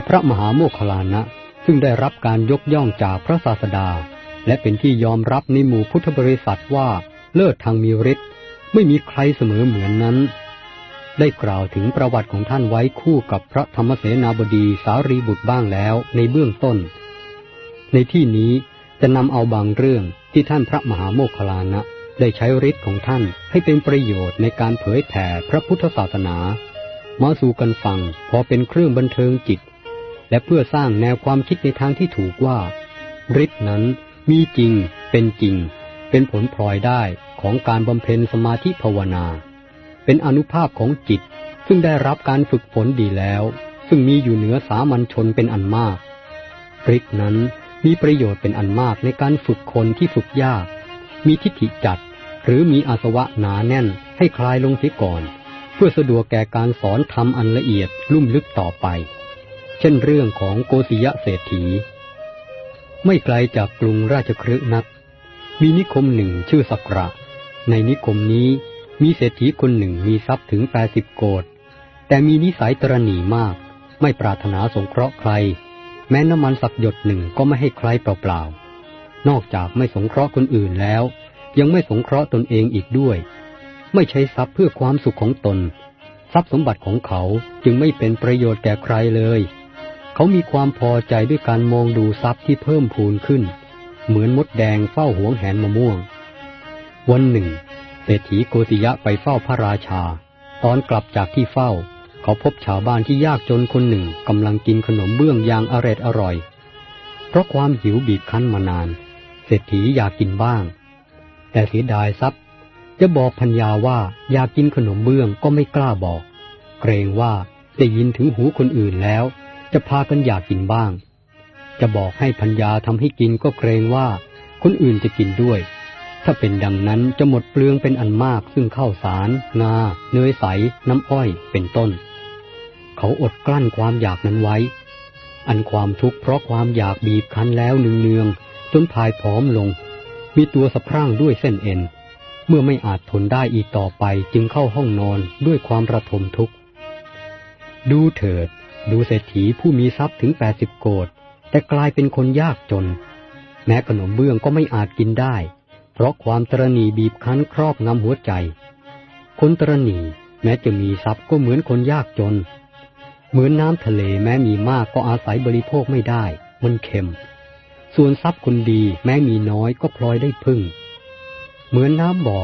ายพระมหาโมคคลานะ ซึ่งได้รับการยกย่องจากพระศาสดา และเป็นที่ยอมรับในหมู่พุทธบริษัทว่าเลิศทางมีฤทธิ์ไม่มีใครเสมอเหมือนนั้น ได้กล่าวถึงประวัติของท่านไว้คู่กับพระธรรมเสนาบดีสารีบุตรบ้างแล้วในเบื้องต้น ในที่นี้จะนำเอาบางเรื่องที่ท่านพระมหาโมคคลานะได้ใช้ฤทธิ์ของท่านให้เป็นประโยชน์ในการเผยแผ่พระพุทธศาสนา มาสู่กันฟังพอเป็นเครื่องบันเทิงจิต และเพื่อสร้างแนวความคิดในทางที่ถูกว่าฤทธิ์นั้นมีจริงเป็นจริง เป็นผลพลอยได้ของการบำเพ็ญสมาธิภาวนา เป็นอนุภาพของจิต ซึ่งได้รับการฝึกฝนดีแล้ว ซึ่งมีอยู่เหนือสามัญชนเป็นอันมากฤทธิ์นั้นมีประโยชน์เป็นอันมากในการฝึกคนที่ฝึกยาก มีทิฏฐิจัด หรือมีอาสวะหนาแน่นให้คลายลงเสียก่อน เพื่อสะดวกแก่การสอนทำอันละเอียดลุ่มลึกต่อไป เช่นเรื่องของโกศิยะเศรษฐี ไม่ไกลจากกรุงราชคฤห์นัก มีนิคมหนึ่งชื่อสักระ ในนิคมนี้มีเศรษฐีคนหนึ่งมีทรัพย์ถึงแปดสิบโกดแต่มีนิสัยตรณีมาก ไม่ปรารถนาสงเคราะห์ใคร แม้น้ำมันสักหยดหนึ่งก็ไม่ให้ใครเปล่าๆ นอกจากไม่สงเคราะห์คนอื่นแล้ว ยังไม่สงเคราะห์ตนเองอีกด้วย ไม่ใช้ทรัพย์เพื่อความสุขของตน ทรัพย์สมบัติของเขาจึงไม่เป็นประโยชน์แก่ใครเลย เขามีความพอใจด้วยการมองดูทรัพย์ที่เพิ่มพูนขึ้น เหมือนมดแดงเฝ้าหวงแหนมะม่วง วันหนึ่งเศรษฐีโกติยะไปเฝ้าพระราชา ตอนกลับจากที่เฝ้า เขาพบชาวบ้านที่ยากจนคนหนึ่งกำลังกินขนมเบื้องอย่างอร็ดอร่อย เพราะความหิวบีบคั้นมานาน เศรษฐีอยากกินบ้าง แต่เสียดายทรัพย์ จะบอกพัญญาว่าอยากกินขนมเบื้องก็ไม่กล้าบอก เกรงว่าได้ยินถึงหูคนอื่นแล้ว จะพากันอยากกินบ้าง จะบอกให้พัญญาทำให้กินก็เกรงว่า คนอื่นจะกินด้วย ถ้าเป็นดังนั้นจะหมดเปลืองเป็นอันมากซึ่งข้าวสาร งา เนยใส น้ำอ้อยเป็นต้น เขาอดกลั้นความอยากนั้นไว้ อันความทุกข์เพราะความอยากบีบคั้นแล้วเนืองๆจนพายผอมลง มีตัวสะพรั่งด้วยเส้นเอ็นเมื่อไม่อาจทนได้อีกต่อไปจึงเข้าห้องนอนด้วยความระทมทุกข์ ดูเถิด ดูเศรษฐีผู้มีทรัพย์ถึงแปดสิบโกดแต่กลายเป็นคนยากจน แม้ขนมเบื้องก็ไม่อาจกินได้ เพราะความตรณีบีบคั้นครอบงำหัวใจ คนตรณีแม้จะมีทรัพย์ก็เหมือนคนยากจน เหมือนน้ำทะเลแม้มีมากก็อาศัยบริโภคไม่ได้ มันเค็ม ส่วนทรัพย์คนดีแม้มีน้อยก็พลอยได้พึ่ง เหมือนน้ำบ่อ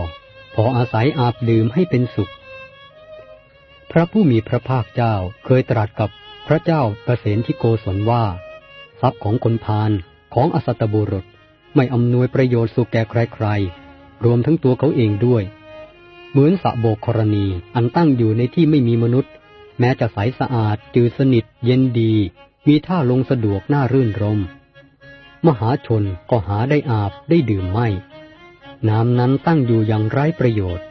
พออาศัยอาบดื่มให้เป็นสุข พระผู้มีพระภาคเจ้าเคยตรัสกับ พระเจ้าประเสนที่โกศลว่า ทรัพย์ของคนพาลของอสัตบุรุษไม่อำนวยประโยชน์สุขแก่ใครๆ รวมทั้งตัวเขาเองด้วย เหมือนสะโบกกรณีอันตั้งอยู่ในที่ไม่มีมนุษย์ แม้จะใสสะอาดจืดสนิท เย็นดี มีท่าลงสะดวกน่ารื่นรม มหาชนก็หาได้อาบได้ดื่มไม่ น้ำนั้นตั้งอยู่อย่างไร้ประโยชน์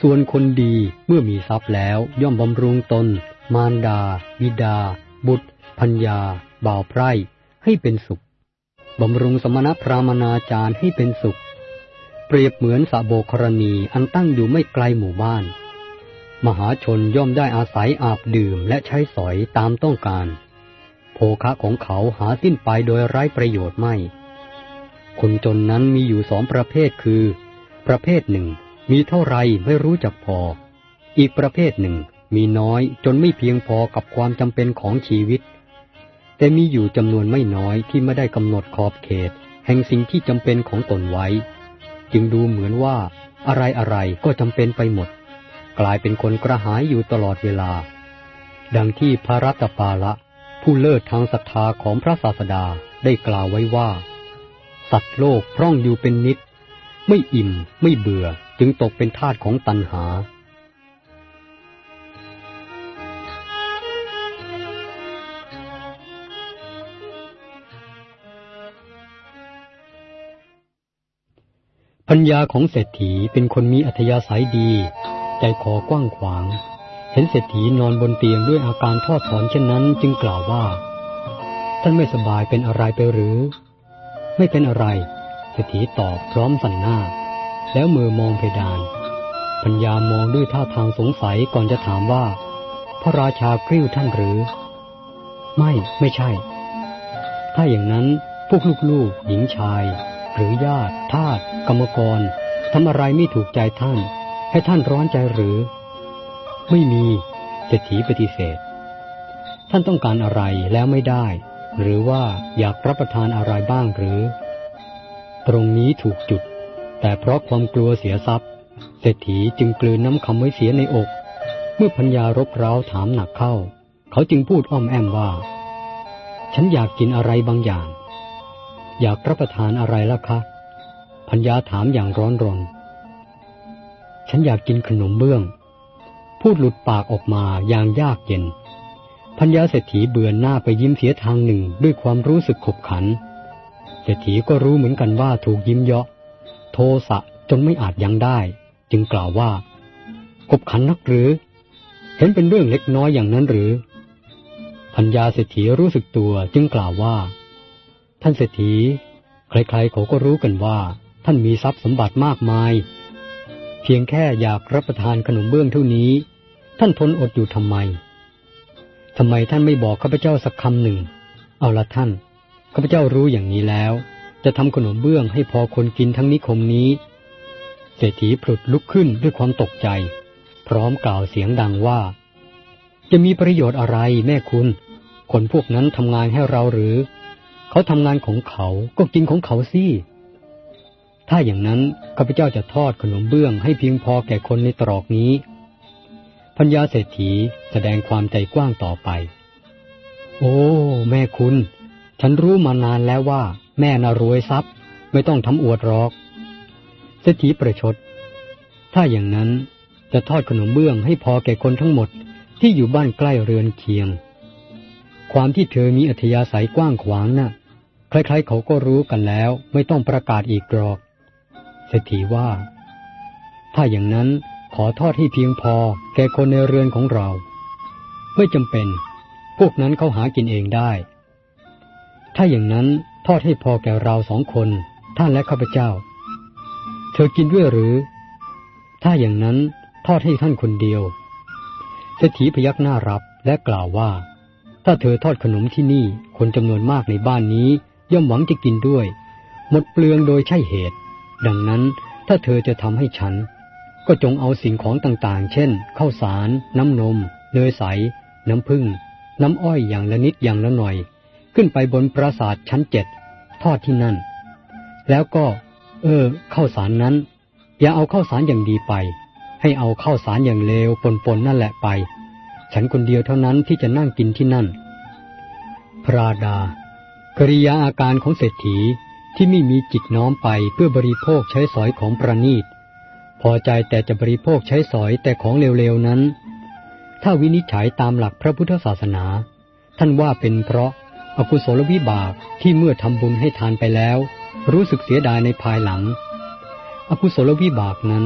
ส่วนคนดีเมื่อมีทรัพย์แล้วย่อมบำรุงตน มารดา บิดา บุตรพัญญา บ่าวไพร่ให้เป็นสุข บำรุงสมณพราหมานาจารย์ให้เป็นสุข เปรียบเหมือนสะโบกรณีอันตั้งอยู่ไม่ไกลหมู่บ้าน มหาชนย่อมได้อาศัยอาบดื่มและใช้สอยตามต้องการ โภคะของเขาหาสิ้นไปโดยไร้ประโยชน์ไม่ คนจนนั้นมีอยู่สองประเภทคือ ประเภทหนึ่งมีเท่าไรไม่รู้จักพอ อีกประเภทหนึ่ง มีน้อยจนไม่เพียงพอกับความจำเป็นของชีวิต แต่มีอยู่จำนวนไม่น้อยที่ไม่ได้กำหนดขอบเขต แห่งสิ่งที่จำเป็นของตนไว้ จึงดูเหมือนว่าอะไรอะไรก็จำเป็นไปหมด กลายเป็นคนกระหายอยู่ตลอดเวลา ดังที่พระรัตปาละ ผู้เลิศทางศรัทธาของพระศาสดาได้กล่าวไว้ว่า สัตว์โลกพร่องอยู่เป็นนิด ไม่อิ่มไม่เบื่อจึงตกเป็นทาสของตัณหา ปัญญาของเศรษฐีเป็นคนมีอัธยาศัยดี ใจคอกว้างขวาง เห็นเศรษฐีนอนบนเตียงด้วยอาการทอดถอนเช่นนั้นจึงกล่าวว่า ท่านไม่สบายเป็นอะไรไปหรือ ไม่เป็นอะไร เศรษฐีตอบพร้อมสั่นหน้า แล้วมือมองเพดาน ปัญญามองด้วยท่าทางสงสัยก่อนจะถามว่า พระราชากริ้วท่านหรือ ไม่ไม่ใช่ ถ้าอย่างนั้นพวกลูกๆหญิงชาย หรือญาติทาสกรรมกรทำอะไรไม่ถูกใจท่าน ให้ท่านร้อนใจหรือ ไม่มีเศรษฐีปฏิเสธ ท่านต้องการอะไรแล้วไม่ได้ หรือว่าอยากรับประทานอะไรบ้างหรือ ตรงนี้ถูกจุด แต่เพราะความกลัวเสียทรัพย์ เศรษฐีจึงกลืนน้ำคำไว้เสียในอก เมื่อพัญญารบเร้าถามหนักเข้า เขาจึงพูดอ้อมแอมว่า ฉันอยากกินอะไรบางอย่าง อยากรับประทานอะไรล่ะคะพัญญาถามอย่างร้อนรน ฉันอยากกินขนมเบื้อง พูดหลุดปากออกมาอย่างยากเย็น พัญญาเศรษฐีเบือนหน้าไปยิ้มเสียทางหนึ่งด้วยความรู้สึกขบขัน เศรษฐีก็รู้เหมือนกันว่าถูกยิ้มเยาะ โทสะจนไม่อาจยังได้ จึงกล่าวว่า ขบขันนักหรือ เห็นเป็นเรื่องเล็กน้อยอย่างนั้นหรือ พัญญาเศรษฐีรู้สึกตัวจึงกล่าวว่า ท่านเศรษฐี ใครๆเขาก็รู้กันว่า ท่านมีทรัพย์สมบัติมากมาย เพียงแค่อยากรับประทานขนมเบื้องเท่านี้ ท่านทนอดอยู่ทำไมทำไมท่านไม่บอกข้าพเจ้าสักคำหนึ่ง เอาละท่าน ข้าพเจ้ารู้อย่างนี้แล้ว จะทำขนมเบื้องให้พอคนกินทั้งนิคมนี้ เศรษฐีผลุดลุกขึ้นด้วยความตกใจ พร้อมกล่าวเสียงดังว่า จะมีประโยชน์อะไรแม่คุณ คนพวกนั้นทำงานให้เราหรือ เขาทำงานของเขาก็กินของเขาสิ ถ้าอย่างนั้นข้าพเจ้าจะทอดขนมเบื้องให้เพียงพอแก่คนในตรอกนี้ พัญญาเศรษฐีแสดงความใจกว้างต่อไป โอ้ แม่คุณ ฉันรู้มานานแล้วว่า แม่น่ารวยทรัพย์ ไม่ต้องทำอวดรอก เศรษฐีประชด ถ้าอย่างนั้นจะทอดขนมเบื้องให้พอแก่คนทั้งหมดที่อยู่บ้านใกล้เรือนเคียง ความที่เธอมีอัธยาศัยกว้างขวางนะ่ะ ใครๆเขาก็รู้กันแล้ว ไม่ต้องประกาศอีกหรอกเศรษฐีว่า ถ้าอย่างนั้นขอทอดให้เพียงพอ แก่คนในเรือนของเรา ไม่จำเป็น พวกนั้นเขาหากินเองได้ ถ้าอย่างนั้นทอดให้พอแก่เราสองคน ท่านและข้าพเจ้า เธอกินด้วยหรือ ถ้าอย่างนั้นทอดให้ท่านคนเดียวเศรษฐีพยักหน้ารับและกล่าวว่า ถ้าเธอทอดขนมที่นี่คนจำนวนมากในบ้านนี้ ย่อมหวังจะกินด้วย หมดเปลืองโดยใช่เหตุ ดังนั้นถ้าเธอจะทำให้ฉัน ก็จงเอาสิ่งของต่างๆ เช่นข้าวสาร น้ำนม เนยใส น้ำผึ้งน้ำอ้อยอย่างละนิดอย่างละหน่อย ขึ้นไปบนปราสาทชั้นเจ็ดทอดที่นั่น แล้วก็ เออข้าวสารนั้น อย่าเอาข้าวสารอย่างดีไป ให้เอาข้าวสารอย่างเลวปนๆนั่นแหละไป ฉันคนเดียวเท่านั้นที่จะนั่งกินที่นั่น พระดา กริยาอาการของเศรษฐีที่ไม่มีจิตน้อมไปเพื่อบริโภคใช้สอยของประณีต พอใจแต่จะบริโภคใช้สอยแต่ของเร็วๆนั้น ถ้าวินิจฉัยตามหลักพระพุทธศาสนา ท่านว่าเป็นเพราะอากุศลวิบากที่เมื่อทำบุญให้ทานไปแล้ว รู้สึกเสียดายในภายหลัง อกุศลวิบากนั้น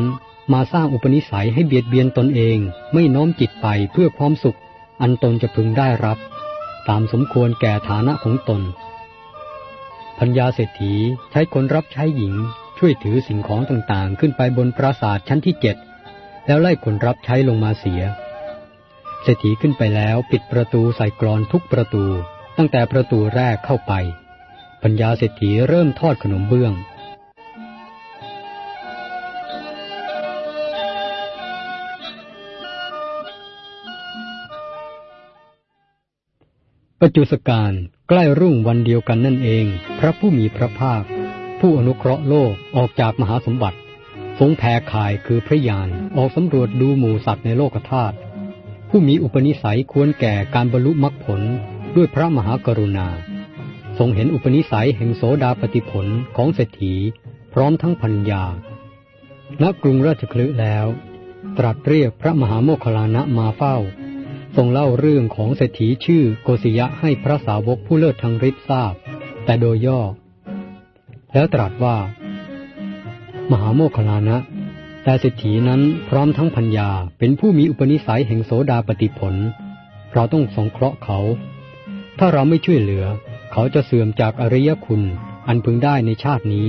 มาสร้างอุปนิสัยให้เบียดเบียนตนเองไม่น้อมจิตไปเพื่อความสุข อันตนจะพึงได้รับ ตามสมควรแก่ฐานะของตน พัญญาเศรษฐีใช้คนรับใช้หญิงช่วยถือสิ่งของต่างๆ ขึ้นไปบนปราสาทชั้นที่เจ็ดแล้วไล่คนรับใช้ลงมาเสีย เศรษฐีขึ้นไปแล้วปิดประตูใส่กรอนทุกประตู ตั้งแต่ประตูแรกเข้าไปพัญญาเศรษฐีเริ่มทอดขนมเบื้อง ปัจจุสการใกล้รุ่งวันเดียวกันนั่นเอง พระผู้มีพระภาค ผู้อนุเคราะห์โลกออกจากมหาสมบัติทรงแผ่ขายคือพระยานออกสำรวจดูหมู่สัตว์ในโลกธาตุผู้มีอุปนิสัยควรแก่การบรรลุมรรคผลด้วยพระมหากรุณา ทรงเห็นอุปนิสัยแห่งโสดาปฏิผลของเศรษฐีพร้อมทั้งพัญญาณกรุงราชคลึแล้ว ตรัสเรียกพระมหาโมคคลานะมาเฝ้า ทรงเล่าเรื่องของเศรษฐีชื่อโกศิยะให้พระสาวกผู้เลิศทางฤทธิ์ทราบ แต่โดยย่อ แล้วตรัสว่า มหาโมคคลานะ แต่เศรษฐีนั้นพร้อมทั้งพัญญาเป็นผู้มีอุปนิสัยแห่งโสดาปฏิผล เราต้องสงเคราะห์เขา ถ้าเราไม่ช่วยเหลือ เขาจะเสื่อมจากอริยคุณ อันพึงได้ในชาตินี้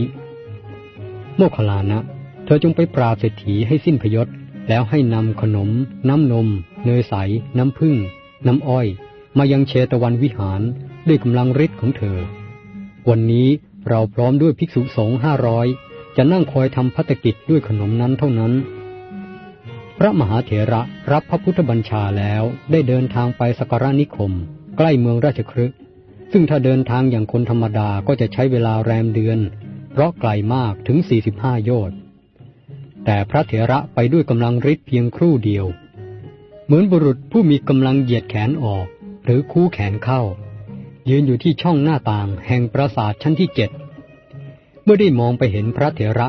โมคคลานะ เธอจงไปปราบเศรษฐีให้สิ้นพยศแล้วให้นำขนม น้ำนม เนยใส น้ำผึ้งน้ำอ้อย มายังเชตวันวิหารด้วยกำลังฤทธิ์ของเธอ วันนี้เราพร้อมด้วยภิกษุสงฆ์ห้าร้อยจะนั่งคอยทำพัฒกิจด้วยขนมนั้นเท่านั้น พระมหาเถระรับพระพุทธบัญชาแล้วได้เดินทางไปสกการนิคม ใกล้เมืองราชครึกซึ่งถ้าเดินทางอย่างคนธรรมดาก็จะใช้เวลาแรมเดือน เพราะไกลมากถึง 45 โยชน์แต่พระเถระไปด้วยกำลังฤทธิ์เพียงครู่เดียว เหมือนบุรุษผู้มีกำลังเหยียดแขนออก หรือคู่แขนเข้า ยืนอยู่ที่ช่องหน้าต่างแห่งปราสาทชั้นที่เจ็ดเมื่อได้มองไปเห็นพระเถระ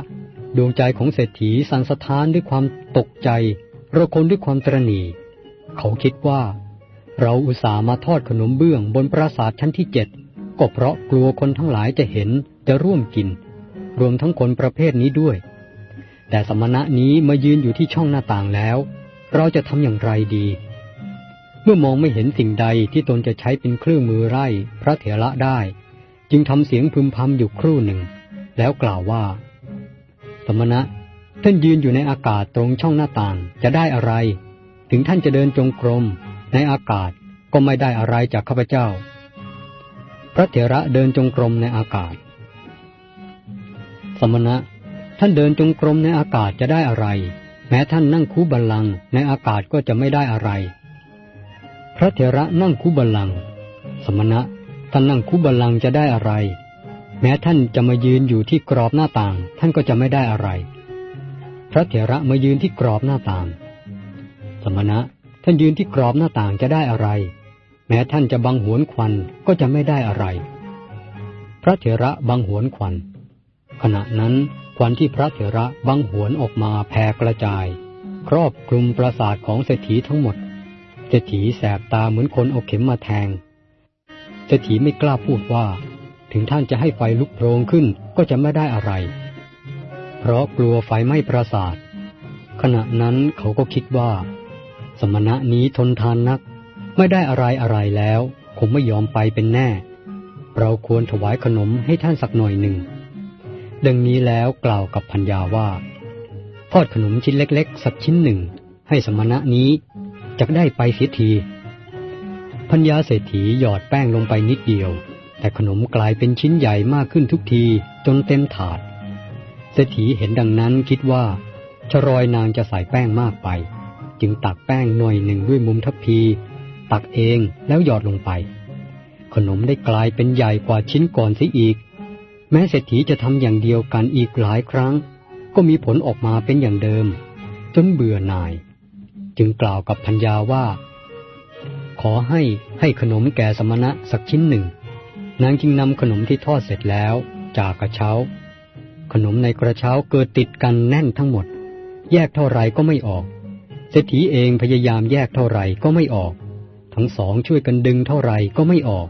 ดวงใจของเศรษฐีสันสะท้านด้วยความตกใจระคนด้วยความตรณีเขาคิดว่า เราอุตส่าห์มาทอดขนมเบื้องบนปราสาทชั้นที่เจ็ดก็เพราะกลัวคนทั้งหลายจะเห็นจะร่วมกิน รวมทั้งคนประเภทนี้ด้วย แต่สมณะนี้มายืนอยู่ที่ช่องหน้าต่างแล้ว เราจะทำอย่างไรดี เมื่อมองไม่เห็นสิ่งใดที่ตนจะใช้เป็นเครื่องมือไล่พระเถระได้ จึงทำเสียงพึมพำอยู่ครู่หนึ่ง แล้วกล่าวว่า สมณะ ท่านยืนอยู่ในอากาศตรงช่องหน้าต่างจะได้อะไร ถึงท่านจะเดินจงกรม ในอากาศก็ไม่ได้อะไรจากข้าพเจ้า พระเถระเดินจงกรมในอากาศ สมณะ ท่านเดินจงกรมในอากาศจะได้อะไร แม้ท่านนั่งคูบัลลังในอากาศก็จะไม่ได้อะไร พระเถระนั่งคูบัลลัง สมณะท่านนั่งคูบัลลังจะได้อะไร แม้ท่านจะมายืนอยู่ที่กรอบหน้าต่าง ท่านก็จะไม่ได้อะไร พระเถระมายืนที่กรอบหน้าต่าง สมณะท่านยืนที่กรอบหน้าต่างจะได้อะไร แม้ท่านจะบังหวนควันก็จะไม่ได้อะไร พระเถระบังหวนควัน ขณะนั้น ควันที่พระเถระบังหวนออกมาแผ่กระจาย ครอบคลุมปราสาทของเศรษฐีทั้งหมด เศรษฐีแสบตาเหมือนคนเอาเข็มมาแทง เศรษฐีไม่กล้าพูดว่า ถึงท่านจะให้ไฟลุกโพลงขึ้นก็จะไม่ได้อะไร เพราะกลัวไฟไหม้ปราสาท ขณะนั้นเขาก็คิดว่า สมณะนี้ทนทานนัก ไม่ได้อะไรอะไรแล้ว คงไม่ยอมไปเป็นแน่ เราควรถวายขนมให้ท่านสักหน่อยหนึ่ง ดังนี้แล้วกล่าวกับพัญญาว่า ทอดขนมชิ้นเล็ก ๆ สักชิ้นหนึ่ง ให้สมณะนี้จะได้ไปเสียทีพัญญาเศรษฐีหยอดแป้งลงไปนิดเดียว แต่ขนมกลายเป็นชิ้นใหญ่มากขึ้นทุกทีจนเต็มถาด เศรษฐีเห็นดังนั้นคิดว่าชรอยนางจะใส่แป้งมากไป จึงตักแป้งหน่อยหนึ่งด้วยมุมทัพพี ตักเองแล้วหยอดลงไป ขนมได้กลายเป็นใหญ่กว่าชิ้นก่อนเสียอีก แม้เศรษฐีจะทำอย่างเดียวกันอีกหลายครั้ง ก็มีผลออกมาเป็นอย่างเดิม จนเบื่อหน่าย จึงกล่าวกับพัญญาว่า ขอให้ให้ขนมแก่สมณะสักชิ้นหนึ่ง นางจึงนำขนมที่ทอดเสร็จแล้วจากกระเช้า ขนมในกระเช้าเกิดติดกันแน่นทั้งหมด แยกเท่าไรก็ไม่ออก เศรษฐีเองพยายามแยกเท่าไรก็ไม่ออก ทั้งสองช่วยกันดึงเท่าไรก็ไม่ออก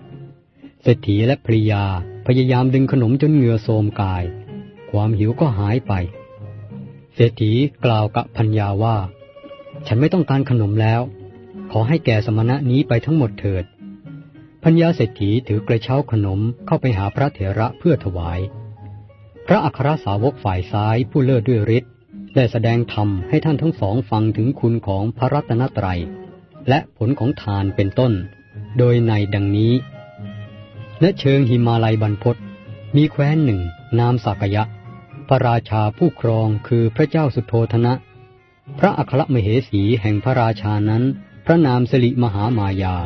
เศรษฐีและภริยา พยายามดึงขนมจนเหงื่อโทมกาย ความหิวก็หายไป เศรษฐีกล่าวกับพัญญาว่า ฉันไม่ต้องการขนมแล้ว ขอให้แก่สมณะนี้ไปทั้งหมดเถิด พัญญาเศรษฐีถือกระเช้าขนมเข้าไปหาพระเถระเพื่อถวาย พระอัครสาวกฝ่ายซ้ายผู้เลิศด้วยฤทธิ์ได้แสดงธรรมให้ท่านทั้งสองฟังถึงคุณของพระรัตนตรัย และผลของทานเป็นต้น โดยในดังนี้ ณเชิงหิมาลัยบรรพศมีแคว้นหนึ่ง นามสักยะ พระราชาผู้ครองคือพระเจ้าสุโธธนะ พระอัครมเหสีแห่งพระราชานั้น พระนามสิริมหามายา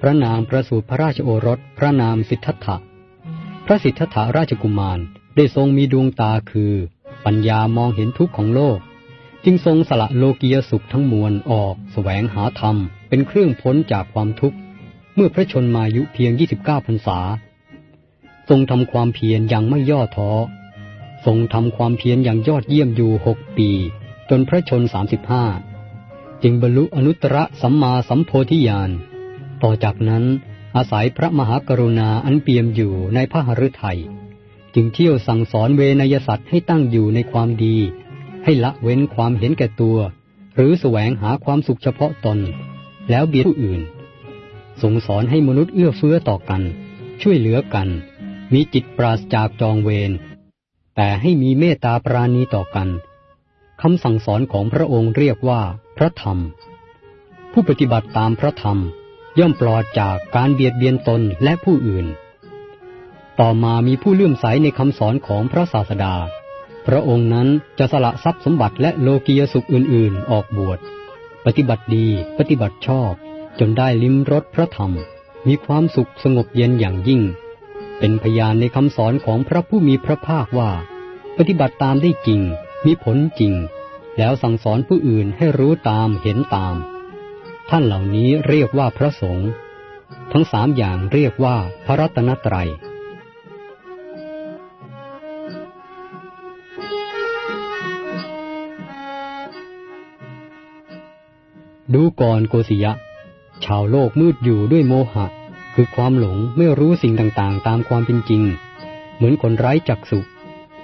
พระนามประสูติพระราชโอรส พระนามสิทธัตถะ พระสิทธัตถะราชกุมารได้ทรงมีดวงตาคือ ปัญญามองเห็นทุกข์ของโลก จึงทรงสละโลกียสุขทั้งมวลออกสแสวงหาธรรมเป็นเครื่องพ้นจากความทุกข์ เมื่อพระชนมายุเพียง 29พรรษา ทรงทำความเพียรอย่างไม่ย่อท้อ ทรงทำความเพียรอย่างยอดเยี่ยมอยู่หกปี จนพระชน35จึงบรรลุอนุตตรสัมมาสัมโพธิญาณ ต่อจากนั้นอาศัยพระมหากรุณาอันเปี่ยมอยู่ในพระหฤทัยจึงเที่ยวสั่งสอนเวนยสัตว์ให้ตั้งอยู่ในความดี ให้ละเว้นความเห็นแก่ตัว หรือแสวงหาความสุขเฉพาะตน แล้วเบียดผู้อื่น ส่งสอนให้มนุษย์เอื้อเฟื้อต่อกัน ช่วยเหลือกัน มีจิตปราศจากจองเวร แต่ให้มีเมตตาปราณีต่อกันคำสั่งสอนของพระองค์เรียกว่าพระธรรม ผู้ปฏิบัติตามพระธรรมย่อมปลอดจากการเบียดเบียนตนและผู้อื่น ต่อมามีผู้เลื่อมใสในคำสอนของพระศาสดา พระองค์นั้นจะสละทรัพย์สมบัติและโลกียสุขอื่นๆ ออกบวช ปฏิบัติดี ปฏิบัติชอบ จนได้ลิ้มรสพระธรรม มีความสุขสงบเย็นอย่างยิ่ง เป็นพยานในคำสอนของพระผู้มีพระภาคว่า ปฏิบัติตามได้จริง มีผลจริง แล้วสั่งสอนผู้อื่นให้รู้ตามเห็นตาม ท่านเหล่านี้เรียกว่าพระสงฆ์ทั้งสามอย่างเรียกว่าพระรัตนตรัยดูก่อนโกศิยะ ชาวโลกมืดอยู่ด้วยโมหะ คือความหลงไม่รู้สิ่งต่างๆ ตามความเป็นจริง เหมือนคนไร้จักษุ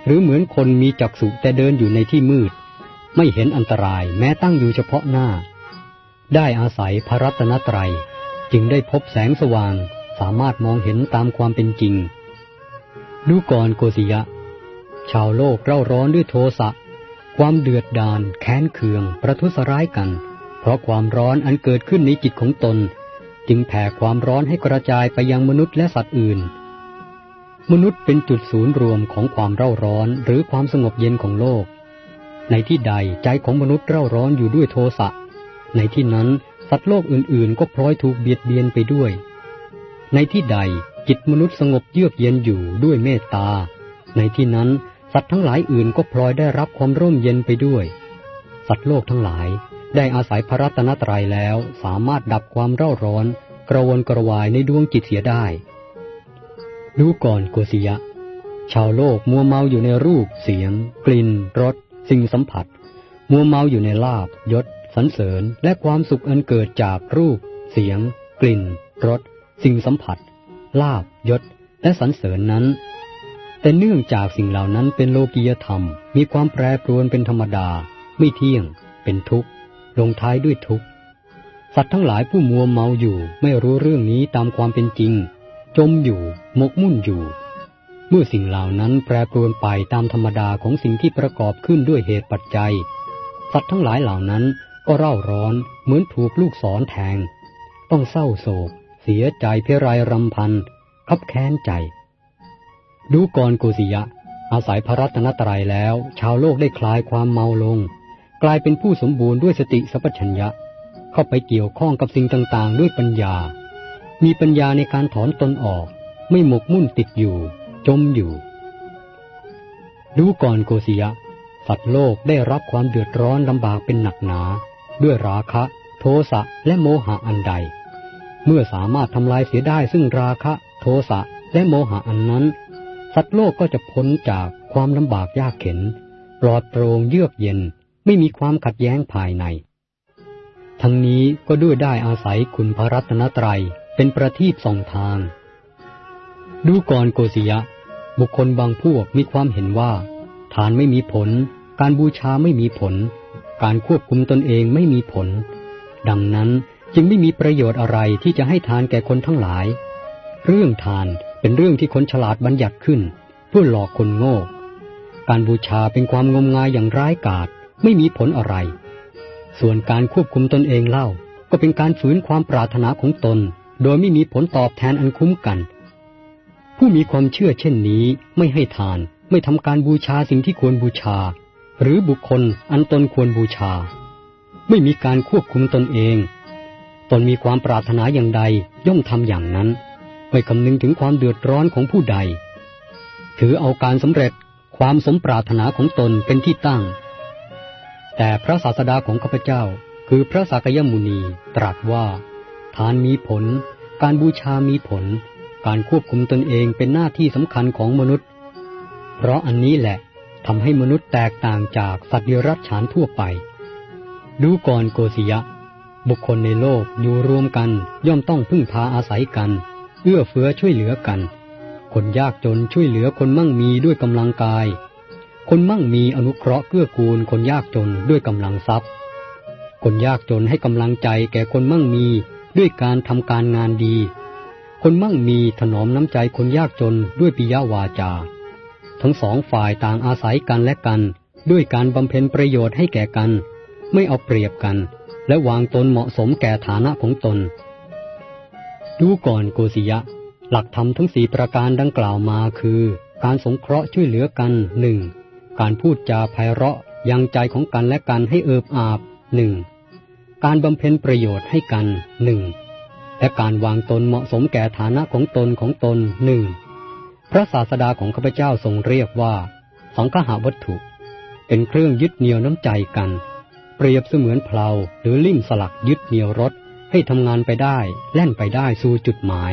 หรือเหมือนคนมีจักษุแต่เดินอยู่ในที่มืด ไม่เห็นอันตรายแม้ตั้งอยู่เฉพาะหน้า ได้อาศัยพระรัตนตรัยจึงได้พบแสงสว่าง สามารถมองเห็นตามความเป็นจริง ดูก่อนโกศิยะ ชาวโลกเร่าร้อนด้วยโทสะความเดือดดาลแค้นเคือง ประทุษร้ายกัน ราะความร้อนอันเกิดขึ้นในจิตของตน จึงแผ่ความร้อนให้กระจายไปยังมนุษย์และสัตว์อื่น มนุษย์เป็นจุดศูนย์รวมของความเร่าร้อนหรือความสงบเย็นของโลก ในที่ใดใจของมนุษย์เร่าร้อนอยู่ด้วยโทสะ ในที่นั้นสัตว์โลกอื่นๆ ก็พลอยถูกเบียดเบียนไปด้วย ในที่ใดจิตมนุษย์สงบเยือกเย็นอยู่ด้วยเมตตา ในที่นั้นสัตว์ทั้งหลายอื่นก็พลอยได้รับความร่มเย็นไปด้วย สัตว์โลกทั้งหลาย ได้อาศัยพระรัตนตรัยแล้วสามารถดับความเร่าร้อน กระวนกระวายในดวงจิตเสียได้ดูก่อนโกศิยะ ชาวโลกมัวเมาอยู่ในรูปเสียง กลิ่นรสสิ่งสัมผัส มัวเมาอยู่ในลาบยศสรรเสริญและความสุขอันเกิดจากรูป เสียง กลิ่นรสสิ่งสัมผัส ลาบยศ และสรรเสริญนั้น แต่เนื่องจากสิ่งเหล่านั้นเป็นโลกียธรรม มีความแปรปรวนเป็นธรรมดา ไม่เที่ยง เป็นทุกข์ ลงท้ายด้วยทุกข์ สัตว์ทั้งหลายผู้มัวเมาอยู่ ไม่รู้เรื่องนี้ตามความเป็นจริง จมอยู่ หมกมุ่นอยู่ เมื่อสิ่งเหล่านั้นแปรปรวนไปตามธรรมดาของสิ่งที่ประกอบขึ้นด้วยเหตุปัจจัย สัตว์ทั้งหลายเหล่านั้นก็เร่าร้อนเหมือนถูกลูกศรแทง ต้องเศร้าโศก เสียใจเพรายรำพันคับแค้นใจ ดูก่อนโกศิยะ อาศัยพระรัตนตรัยแล้ว ชาวโลกได้คลายความเมาลง กลายเป็นผู้สมบูรณ์ด้วยสติสัพพัญญะ เข้าไปเกี่ยวข้องกับสิ่งต่างๆ ด้วยปัญญา มีปัญญาในการถอนตนออก ไม่หมกมุ่นติดอยู่ จมอยู่ ดูก่อนโกศิยะ สัตว์โลกได้รับความเดือดร้อนลำบากเป็นหนักหนา ด้วยราคะ โทสะและโมหะอันใด เมื่อสามารถทำลายเสียได้ซึ่งราคะ โทสะและโมหะอันนั้น สัตว์โลกก็จะพ้นจากความลำบากยากเข็น ปลอดโปร่งเยือกเย็น ไม่มีความขัดแย้งภายใน ทั้งนี้ก็ด้วยได้อาศัยคุณพระรัตนตรัยเป็นประทีปสองทาง ดูก่อนโกศิยะ บุคคลบางพวกมีความเห็นว่า ทานไม่มีผล การบูชาไม่มีผล การควบคุมตนเองไม่มีผล ดังนั้นจึงไม่มีประโยชน์อะไรที่จะให้ทานแก่คนทั้งหลาย เรื่องทานเป็นเรื่องที่คนฉลาดบัญญัติขึ้น เพื่อหลอกคนโง่ การบูชาเป็นความงมงายอย่างร้ายกาจ ไม่มีผลอะไร ส่วนการควบคุมตนเองเล่า ก็เป็นการฝืนความปรารถนาของตน โดยไม่มีผลตอบแทนอันคุ้มกัน ผู้มีความเชื่อเช่นนี้ไม่ให้ทาน ไม่ทำการบูชาสิ่งที่ควรบูชา หรือบุคคลอันตนควรบูชา ไม่มีการควบคุมตนเอง ตนมีความปรารถนาอย่างใดย่อมทำอย่างนั้นไม่คำนึงถึงความเดือดร้อนของผู้ใด ถือเอาการสำเร็จความสมปรารถนาของตนเป็นที่ตั้ง แต่พระศาสดาของข้าพเจ้า คือพระสักยมุนีตรัสว่า ทานมีผล การบูชามีผล การควบคุมตนเองเป็นหน้าที่สำคัญของมนุษย์ เพราะอันนี้แหละทำให้มนุษย์แตกต่างจากสัตว์เดรัจฉานทั่วไป ดูก่อนโกศิยะ บุคคลในโลกอยู่รวมกันย่อมต้องพึ่งพาอาศัยกัน เอื้อเฟื้อช่วยเหลือกัน คนยากจนช่วยเหลือคนมั่งมีด้วยกำลังกาย คนมั่งมีอนุเคราะห์เกื้อกูลคนยากจนด้วยกำลังทรัพย์ คนยากจนให้กำลังใจแก่คนมั่งมีด้วยการทำการงานดี คนมั่งมีถนอมน้ำใจคนยากจนด้วยปิยวาจา ทั้งสองฝ่ายต่างอาศัยกันและกันด้วยการบำเพ็ญประโยชน์ให้แก่กัน ไม่เอาเปรียบกัน และวางตนเหมาะสมแก่ฐานะของตน ดูก่อนโกศิยะ หลักธรรมทั้งสี่ประการดังกล่าวมาคือ การสงเคราะห์ช่วยเหลือกันหนึ่ง การพูดจาไพเราะยังใจของกันและกันให้เอิบอาบหนึ่งการบำเพ็ญประโยชน์ให้กันหนึ่งและการวางตนเหมาะสมแก่ฐานะของตนของตนหนึ่งพระศาสดาของข้าพเจ้าทรงเรียกว่า สังฆหาวัตถุ เป็นเครื่องยึดเหนี่ยวน้ำใจกัน เปรียบเสมือนเพลาหรือลิ่มสลักยึดเหนี่ยวรถให้ทำงานไปได้ แล่นไปได้สู่จุดหมาย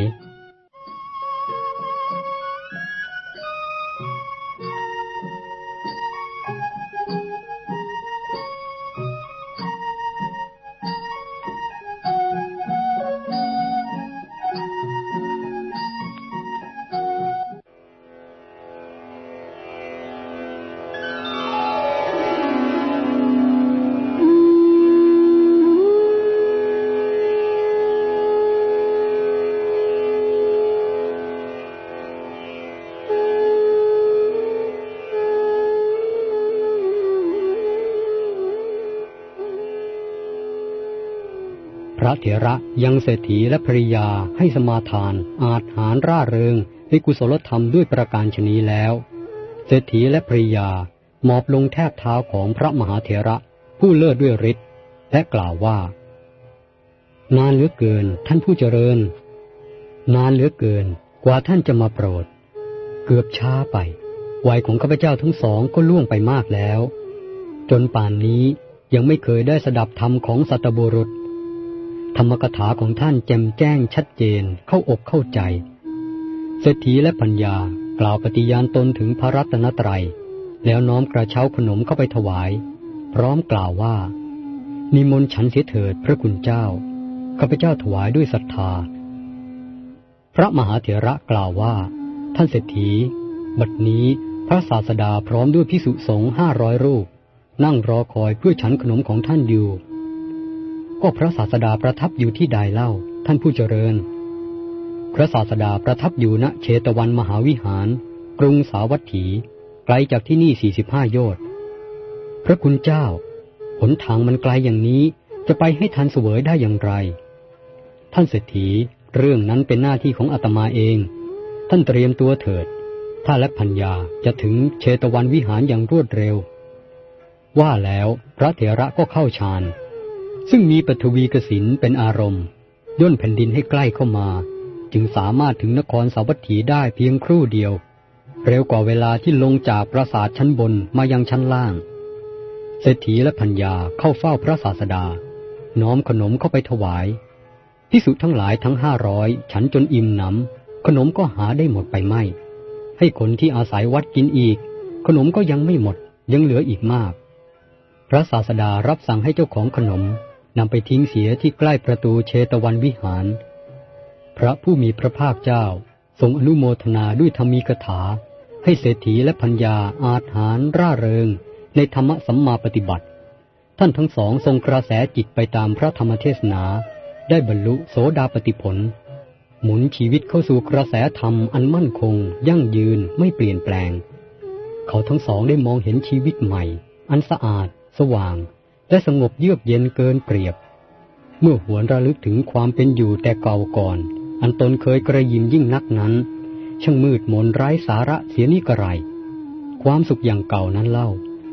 เถระยังเศรษฐีและภริยาให้สมาทาน อาจหารร่าเริงในกุศลธรรมด้วยประการชนีแล้ว เศรษฐีและภริยาหมอบลงแทบเท้าของพระมหาเถระผู้เลิศด้วยฤทธิ์และกล่าวว่า นานเหลือเกินท่านผู้เจริญ นานเหลือเกินกว่าท่านจะมาโปรด เกือบช้าไป วัยของข้าพเจ้าทั้งสองก็ล่วงไปมากแล้ว จนป่านนี้ยังไม่เคยได้สดับธรรมของสัตบุรุษ ธรรมกถาของท่านแจ่มแจ้งชัดเจนเข้าอกเข้าใจ เศรษฐีและปัญญากล่าวปฏิญาณตนถึงพระรัตนตรัย แล้วน้อมกระเช้าขนมเข้าไปถวาย พร้อมกล่าวว่า นิมนต์ฉันเสียเถิดพระคุณเจ้าข้าพเจ้าถวายด้วยศรัทธา พระมหาเถระกล่าวว่า ท่านเศรษฐี บัดนี้พระศาสดาพร้อมด้วยพิสุสงฆ์ห้าร้อยรูป นั่งรอคอยเพื่อฉันขนมของท่านอยู่ ก็พระศาสดาประทับอยู่ที่ใดเล่า ท่านผู้เจริญ พระศาสดาประทับอยู่ณเชตวันมหาวิหาร กรุงสาวัตถี ไกลจากที่นี่สี่สิบห้าโยชน์พระคุณเจ้า หนทางมันไกลอย่างนี้จะไปให้ทันเสวยได้อย่างไร ท่านเศรษฐีเรื่องนั้นเป็นหน้าที่ของอาตมาเอง ท่านเตรียมตัวเถิด ถ้าและพัญญาจะถึงเชตวันวิหารอย่างรวดเร็ว ว่าแล้วพระเถระก็เข้าฌาน ซึ่งมีปฐวีกสินเป็นอารมณ์ย่นแผ่นดินให้ใกล้เข้ามา จึงสามารถถึงนครสาวัตถีได้เพียงครู่เดียว เร็วกว่าเวลาที่ลงจากปราสาทชั้นบนมายังชั้นล่าง เศรษฐีและพัญญาเข้าเฝ้าพระศาสดา น้อมขนมเข้าไปถวายพิสุทั้งหลายทั้งห้าร้อยฉันจนอิ่มหนำขนมก็หาได้หมดไปไม่ ให้คนที่อาศัยวัดกินอีก ขนมก็ยังไม่หมดยังเหลืออีกมาก พระศาสดารับสั่งให้เจ้าของขนม นำไปทิ้งเสียที่ใกล้ประตูเชตวันวิหาร พระผู้มีพระภาคเจ้าทรงอนุโมทนาด้วยธรรมีกถา ให้เศรษฐีและพัญญาอาถานร่าเริง ในธรรมสัมมาปฏิบัติ ท่านทั้งสองทรงกระแสจิตไปตามพระธรรมเทศนา ได้บรรลุโสดาปติผล หมุนชีวิตเข้าสู่กระแสธรรมอันมั่นคง ยั่งยืนไม่เปลี่ยนแปลง เขาทั้งสองได้มองเห็นชีวิตใหม่ อันสะอาด สว่าง และสงบเยือกเย็นเกินเปรียบ เมื่อหวนระลึกถึงความเป็นอยู่แต่เก่าก่อน อันตนเคยกระยิมยิ่งนักนั้น ช่างมืดมนไร้สาระเสียนี่กระไร ความสุขอย่างเก่านั้นเล่า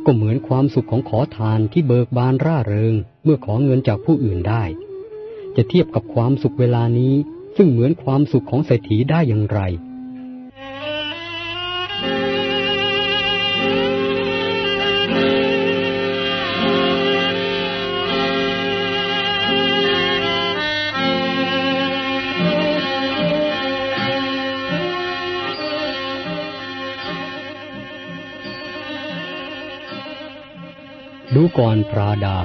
ก็เหมือนความสุขของขอทานที่เบิกบานร่าเริง เมื่อขอเงินจากผู้อื่นได้ จะเทียบกับความสุขเวลานี้ ซึ่งเหมือนความสุขของเศรษฐีได้อย่างไร ดูก่อนพระดา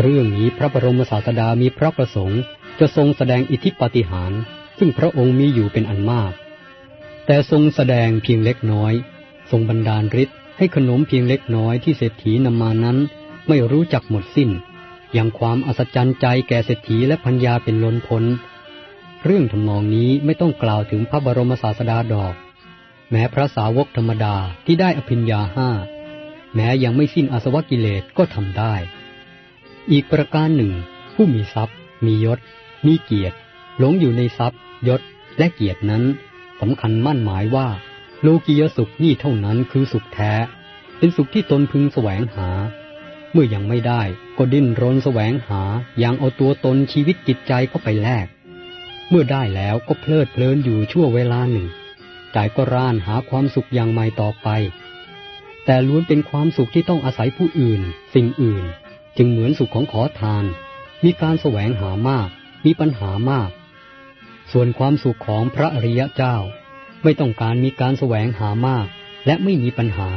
เรื่องนี้พระบรมศาสดามีพระประสงค์จะทรงแสดงอิทธิปาฏิหาริย์ซึ่งพระองค์มีอยู่เป็นอันมาก แต่ทรงแสดงเพียงเล็กน้อย ทรงบันดาลฤทธิ์ให้ขนมเพียงเล็กน้อยที่เศรษฐีนำมานั้นไม่รู้จักหมดสิ้น อย่างความอัศจรรย์ใจแก่เศรษฐีและพัญญาเป็นล้นพ้น เรื่องทำนองนี้ไม่ต้องกล่าวถึงพระบรมศาสดาดอก แม้พระสาวกธรรมดาที่ได้อภิญญาห้า แม้ยังไม่สิ้นอาสวะกิเลสก็ทำได้ อีกประการหนึ่ง ผู้มีทรัพย์ มียศ มีเกียรติ หลงอยู่ในทรัพย์ ยศ และเกียรตินั้นสำคัญมั่นหมายว่า โลกียสุขนี่เท่านั้นคือสุขแท้ เป็นสุขที่ตนพึงแสวงหา เมื่อยังไม่ได้ก็ดิ้นรนแสวงหาอย่างเอาตัวตนชีวิตจิตใจเข้าไปแลก เมื่อได้แล้วก็เพลิดเพลินอยู่ชั่วเวลาหนึ่งใจก็ร่านหาความสุขอย่างใหม่ต่อไป แต่ล้วนเป็นความสุขที่ต้องอาศัยผู้อื่น สิ่งอื่น จึงเหมือนสุขของขอทาน มีการแสวงหามาก มีปัญหามาก ส่วนความสุขของพระอริยเจ้า ไม่ต้องการมีการแสวงหามาก และไม่มีปัญหา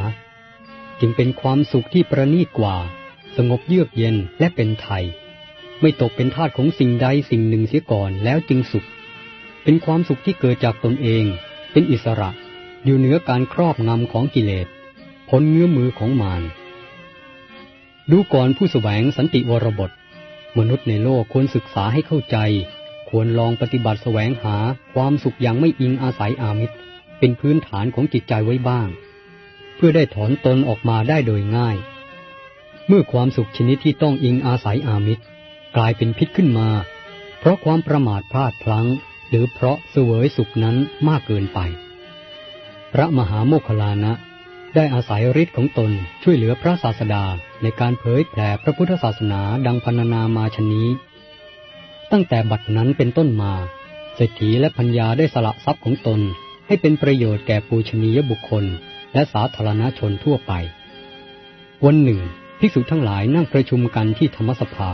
จึงเป็นความสุขที่ประณีตกว่า สงบเยือกเย็นและเป็นไทย ไม่ตกเป็นทาสของสิ่งใดสิ่งหนึ่งเสียก่อนแล้วจึงสุข เป็นความสุขที่เกิดจากตนเอง เป็นอิสระ อยู่เหนือการครอบงำของกิเลส พ้นเงื้อมือของมารดูก่อนผู้แสวงสันติวรบท มนุษย์ในโลกควรศึกษาให้เข้าใจ ควรลองปฏิบัติแสวงหาความสุขอย่างไม่อิงอาศัยอามิตร เป็นพื้นฐานของจิตใจไว้บ้าง เพื่อได้ถอนตนออกมาได้โดยง่าย เมื่อความสุขชนิดที่ต้องอิงอาศัยอามิตร กลายเป็นพิษขึ้นมา เพราะความประมาทพลาดพลั้ง หรือเพราะเสวยสุขนั้นมากเกินไป พระมหาโมคคลานะ ได้อาศัยฤทธิ์ของตนช่วยเหลือพระศาสดาในการเผยแผ่พระพุทธศาสนาดังพรรณนามาชนี้ ตั้งแต่บัดนั้นเป็นต้นมา เศรษฐีและพัญญาได้สละทรัพย์ของตนให้เป็นประโยชน์แก่ปูชนียบุคคล และสาธารณชนทั่วไป วันหนึ่งภิกษุทั้งหลายนั่งประชุมกันที่ธรรมสภา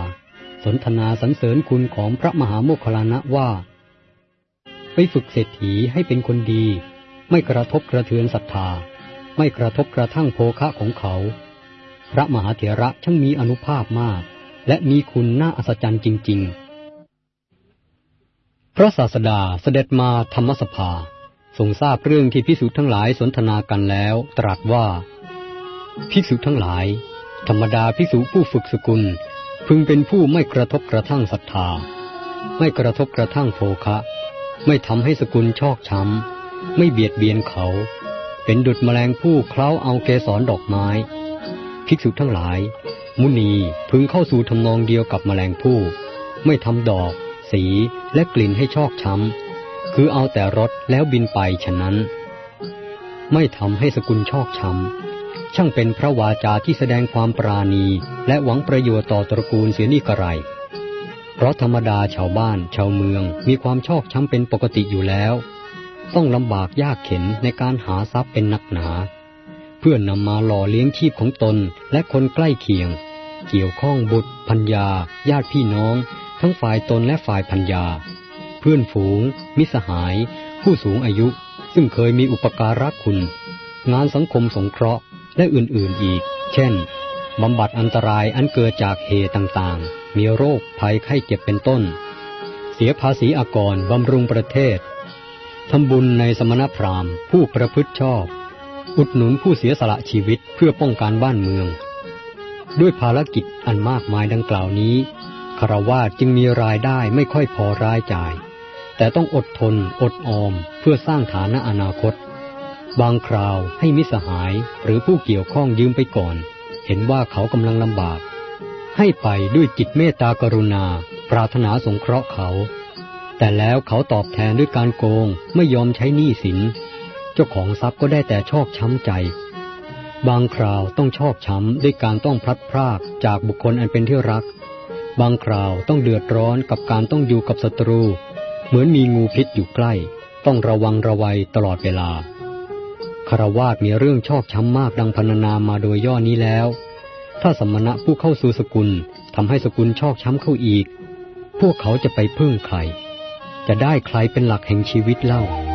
สนทนาสรรเสริญคุณของพระมหาโมคคลานะว่า ไปฝึกเศรษฐีให้เป็นคนดี ไม่กระทบกระเทือนศรัทธา ไม่กระทบกระทั่งโภคะของเขา พระมหาเถระช่างมีอนุภาพมาก และมีคุณน่าอัศจรรย์จริง ๆ พระศาสดาเสด็จมาธรรมสภาทรงทราบเรื่องที่พิสุทั้งหลายสนทนากันแล้ว ตรัสว่า ภิกษุทั้งหลาย ธรรมดาภิกษุผู้ฝึกสกุล พึงเป็นผู้ไม่กระทบกระทั่งศรัทธา ไม่กระทบกระทั่งโภคะ ไม่ทำให้สกุลชอกช้ำ ไม่เบียดเบียนเขา เป็นดุจแมลงผู้เคล้าเอาเกสรดอกไม้ภิกษุทั้งหลาย มุนีพึงเข้าสู่ทำนองเดียวกับแมลงผู้ ไม่ทำดอก สีและกลิ่นให้ชอกช้ำ คือเอาแต่รสแล้วบินไปฉะนั้น ไม่ทำให้สกุลชอกช้ำ ช่างเป็นพระวาจาที่แสดงความปราณี และหวังประโยชน์ต่อตระกูลเสียนี่กระไร เพราะธรรมดาชาวบ้านชาวเมืองมีความชอกช้ำเป็นปกติอยู่แล้ว ต้องลำบากยากเข็นในการหาทรัพย์เป็นนักหนา เพื่อนนำมาหล่อเลี้ยงชีพของตนและคนใกล้เคียง เกี่ยวข้องบุตรพัญญา ญาติพี่น้อง ทั้งฝ่ายตนและฝ่ายพัญญา เพื่อนฝูง มิสหาย ผู้สูงอายุ ซึ่งเคยมีอุปการะคุณ งานสังคมสงเคราะห์และอื่นๆอีก เช่นบำบัดอันตรายอันเกิดจากเหตุต่างๆ มีโรคภัยไข้เจ็บเป็นต้น เสียภาษีอากรบำรุงประเทศ ทำบุญในสมณพราหมณ์ ผู้ประพฤติชอบ อุดหนุนผู้เสียสละชีวิตเพื่อป้องกันบ้านเมือง ด้วยภารกิจอันมากมายดังกล่าวนี้คารวาจึงมีรายได้ไม่ค่อยพอรายจ่าย แต่ต้องอดทน อดออม เพื่อสร้างฐานะอนาคต บางคราวให้มิสหายหรือผู้เกี่ยวข้องยืมไปก่อน เห็นว่าเขากำลังลำบาก ให้ไปด้วยจิตเมตตากรุณา ปรารถนาสงเคราะห์เขา แต่แล้วเขาตอบแทนด้วยการโกงไม่ยอมใช้หนี้สิน เจ้าของทรัพย์ก็ได้แต่ชอกช้ำใจ บางคราวต้องชอกช้ำด้วยการต้องพลัดพรากจากบุคคลอันเป็นที่รัก บางคราวต้องเดือดร้อนกับการต้องอยู่กับศัตรู เหมือนมีงูพิษอยู่ใกล้ ต้องระวังระวัยตลอดเวลาคารวาสมีเรื่องชอกช้ำมากดังพรรณนามาโดยย่อนี้แล้ว ถ้าสมณะผู้เข้าสู่สกุลทำให้สกุลชอกช้ำเข้าอีก พวกเขาจะไปพึ่งใคร จะได้ใครเป็นหลักแห่งชีวิตเล่า